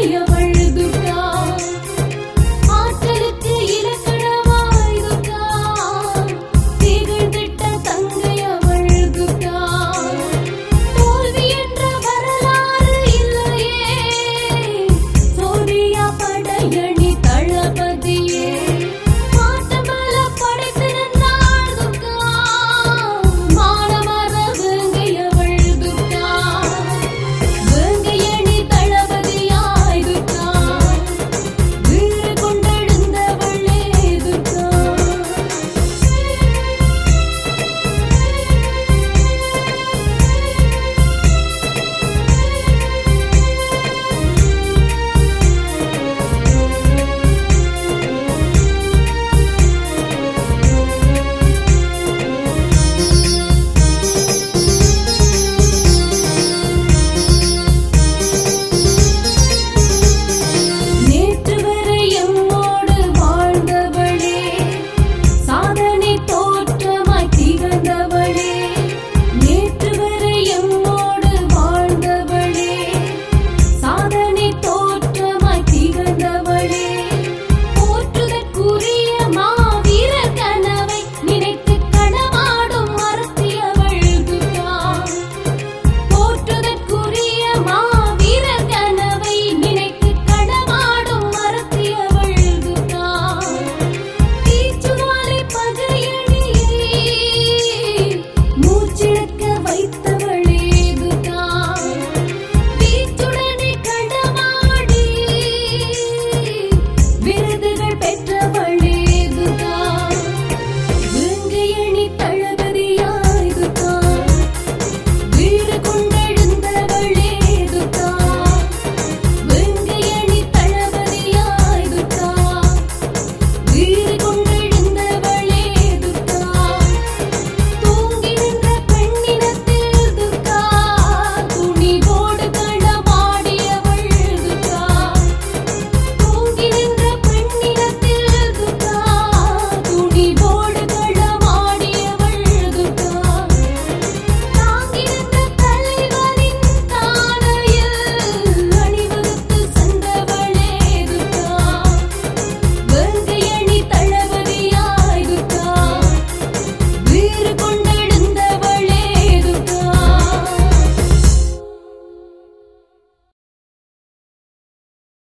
Hey,